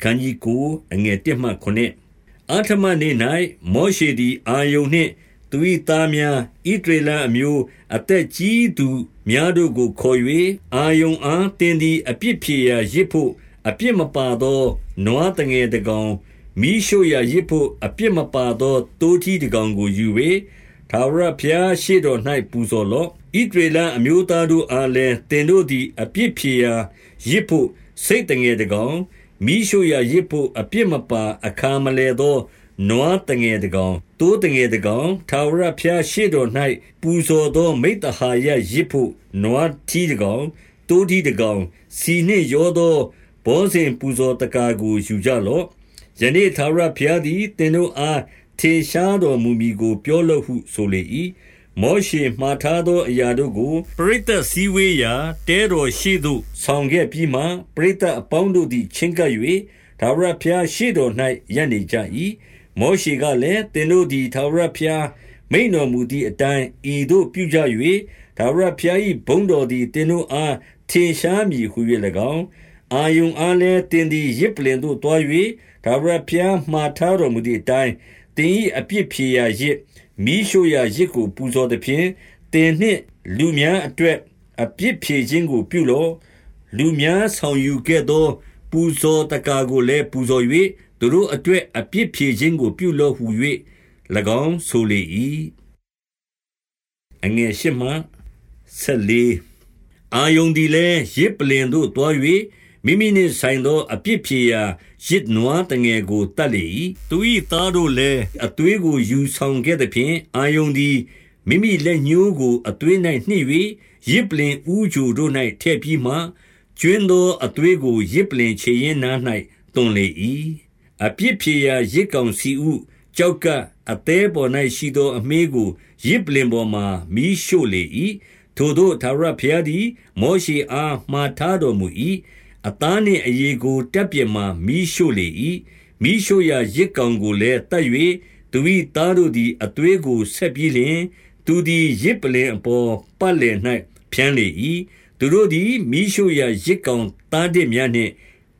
အခန်းကြီးကိုအငယ်1မှ9အာထမနေ့၌မောရှေသည်အာယုန်နှင့်သူ၏သားများဣဒရေလအမျိုးအသက်ကြီးသူများတို့ကိုခေါ်၍အာယုန်အားတင်းသည်အပြစ်ဖြေရာရစ်ဖို့အပြစ်မပါသောနွားတငယ်တကောင်မိရှုရာရစ်ဖို့အပြစ်မပါသောတိုးထီးတကောင်ကိုယူ၍သာဝရဘုရားရှေ့တော်၌ပူဇော်လော့ဣဒရေလအမျိုးသားတို့အားလည်းတင်တို့သည်အပြစ်ဖြေရာရစ်ဖို့စိတ်တငယ်တကောင် မိရှုရာရစ်ဖို့အပြစ်မပါ အခါမလဲသော နွားတငယ်တကောင်တိုးတငယ်တကောင်ထာဝရဘုရားရှေ့တော်၌ပူဇော်သော မိတ္တဟာယရစ်ဖို့နွားထီးတကောင်တိုးထီးတကောင်စီနှင့်ရောသောဘောဇင်ပူဇော်တကာကိုယူကြလော့ယနေ့ထာဝရဘုရားသည်သင်တို့အားထေရှားတော်မူမည်ကို ပြောလော့ဟုဆိုလေ၏ မောရှေမှားထားသောအရာတို့ကို ပရိသတ်စည်းဝေးရာတဲတော်ရှိသို့ဆောင်ခဲ့ပြီးမှပရိသတ်အပေါင်းတို့သည်ချင်းကပ်၍ဒါဝရဘုရားရှိတော်၌ရပ်နေကြ၏မောရှေကလည်းသင်တို့သည်ဒါဝရဘုရားမိန်တော်မူသည့်အတိုင်းဤသို့ပြုကြ၍ဒါဝရဘုရား၏ဘုန်းတော်သည်သင်တို့အားထင်ရှားမည်ဟု၍၎င်းအာယုံအားလည်းသင်သည်ရစ်ပလင်သို့တွား၍ဒါဝရဘုရားမှားထားတော်မူသည့်အတိုင်းသင်၏အပြစ်ဖြေရာရစ် မိရှုရာရစ်ကိုပူဇော်သည်ဖြင့်တင်နှင့်လူများအတွက်အပြစ်ဖြေခြင်းကိုပြုလော့လူများဆောင်ယူခဲ့သော ပူဇော်တကာကိုလည်းပူဇော်၍သူတို့အတွက်အပြစ်ဖြေခြင်းကိုပြုလော့ဟု၍၎င်းဆိုလေ၏အငယ်ရှိမှဆက်လေအာယုန်ဒီလည်းရစ်ပလင်တို့တွား၍ မိမိနှင့်ဆိုင်သော အပြစ်ဖြေရာရစ်နွားတငယ်ကိုတတ်လေ၏သူ၏သားတို့လည်း အသွေးကို ယူဆောင်ခဲ့သဖြင့် အာယုန်သည် မိမိလက်ညှိုးကို အသွေး၌နှိပ်၍ရစ်ပလင်ဥဂျူတို့၌ထည့်ပြီးမှကျွင်းသော အသွေးကိုရစ်ပလင်ခြေရင်းနား၌တွန်လေ၏အပြစ်ဖြေရာရစ်ကောင်စီဥကြောက်ကအသေးပေါ်၌ရှိသော အမေးကိုရစ်ပလင်ပေါ်မှမီးရှို့လေ၏ထိုတို့သာရဘုရားသည် မောရှေအား မှားထားတော်မူ၏ အသားနှင့်အရေကိုတပ်ပြင်မှမီးရှို့လေ၏မီးရှို့ရာရစ်ကောင်ကိုလည်းတတ်၍သူ၏သားတို့သည်အသွေးကိုဆက်ပြီးလျှင် သူသည်ရစ်ပလင်အပေါ်ပတ်လည်၌ဖြန်းလေ၏သူတို့သည်မီးရှို့ရာရစ်ကောင်သားတစ်များနှင့်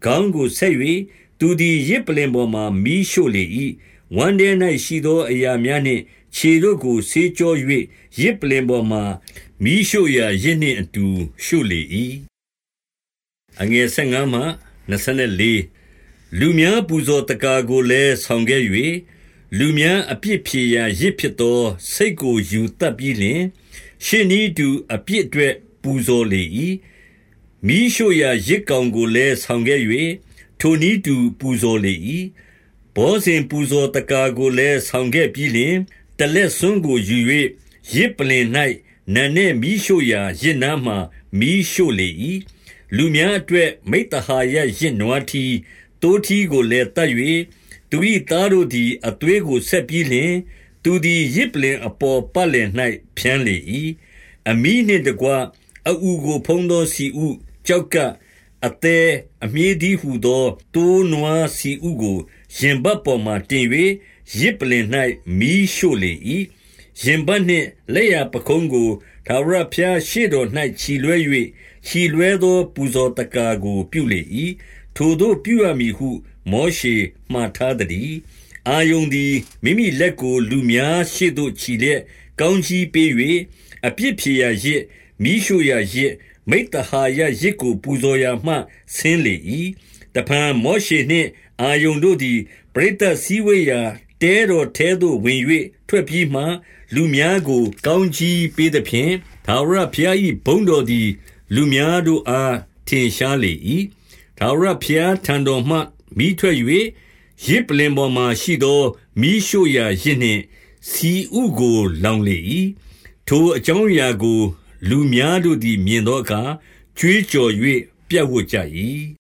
ခေါင်းကိုဆက်၍သူသည်ရစ်ပလင်ပေါ်မှမီးရှို့လေ၏ဝမ်းထဲ၌ရှိသောအရာများနှင့်ခြေတို့ကိုဆေးကြော၍ရစ်ပလင်ပေါ်မှမီးရှို့ရာရစ်နှင့်အတူရှို့လေ၏ အငယ်15မှ24လူများပူဇော်တကာကိုလည်းဆောင်ခဲ့၍လူများအပြစ်ဖြေရာရစ်ဖြစ်သော စိတ်ကိုယူတတ်ပြီးလျှင် ရှင်းဤသူအပြစ်အတွက်ပူဇော်လေ၏မိရှုရာရစ်ကောင်ကိုလည်းဆောင်ခဲ့၍ထိုနည်းတူပူဇော်လေ၏ဘောဇင်ပူဇော်တကာကိုလည်းဆောင်ခဲ့ပြီးလျှင်တလက်ဆွန်းကိုယူ၍ရစ်ပလင်၌နန်းနှင့်မိရှုရာရစ်နားမှမိရှုလေ၏ လူများအတွက် မိတ္တဟာယရစ်နွားထီတိုးထီကိုလည်းတတ်၍သူ၏သားတို့သည် အသွေးကို ဆက်ပြီးလျှင် သူသည်ရစ်ပလင်အပေါ်ပတ်လည်၌ဖြန်းလေ၏အမိနှင့်တကွအူကို ဖုံးသောစီဥကြောက်ကအသေးအမြည်ဒီဟုသောတိုးနွားစီဥကို ရင်ဘတ်ပေါ်မှတင်၍ရစ်ပလင်၌မီးရှို့လေ၏ ရင်ဘတ်နှင့်လက်ရပခုံးကိုသာဝရဖျားရှေ့တော်၌ခြီလွဲ၍ခြီလွဲသော ပူဇော်တကာကို ပြုလေ၏ထိုတို့ပြုရမည်ဟု မောရှေမှားထားသည်အာယုန်သည်မိမိလက်ကို လူများရှေ့သို့ခြီလျက်ကောင်းကြီးပေး၍အပြစ်ဖြေရာရစ်မိရှုရာရစ်မိတ္တဟာယရစ်ကိုပူဇော်ရာမှဆင်းလေ၏တဖန်မောရှေနှင့်အာယုန်တို့သည်ပရိသတ်စည်းဝေးရာ တဲတော်ထဲသို့ဝင်၍ထွက်ပြီးမှ လူများကို ကောင်းကြီးပေးသဖြင့်သာဝရဘုရား၏ဘုန်းတော်သည် လူများတို့အား ထင်ရှားလေ၏ထာဝရဘုရားထံတော်မှမိထွက်၍ရစ်ပလင်ပေါ်မှရှိသောမိရှို့ရာရစ်နှင့်စီဥကို လောင်လေ၏ထိုအကြောင်းအရာကို လူများတို့သည် မြင်သောအခါ ကြွေးကြော်၍ပြတ်ဝတ်ကြ၏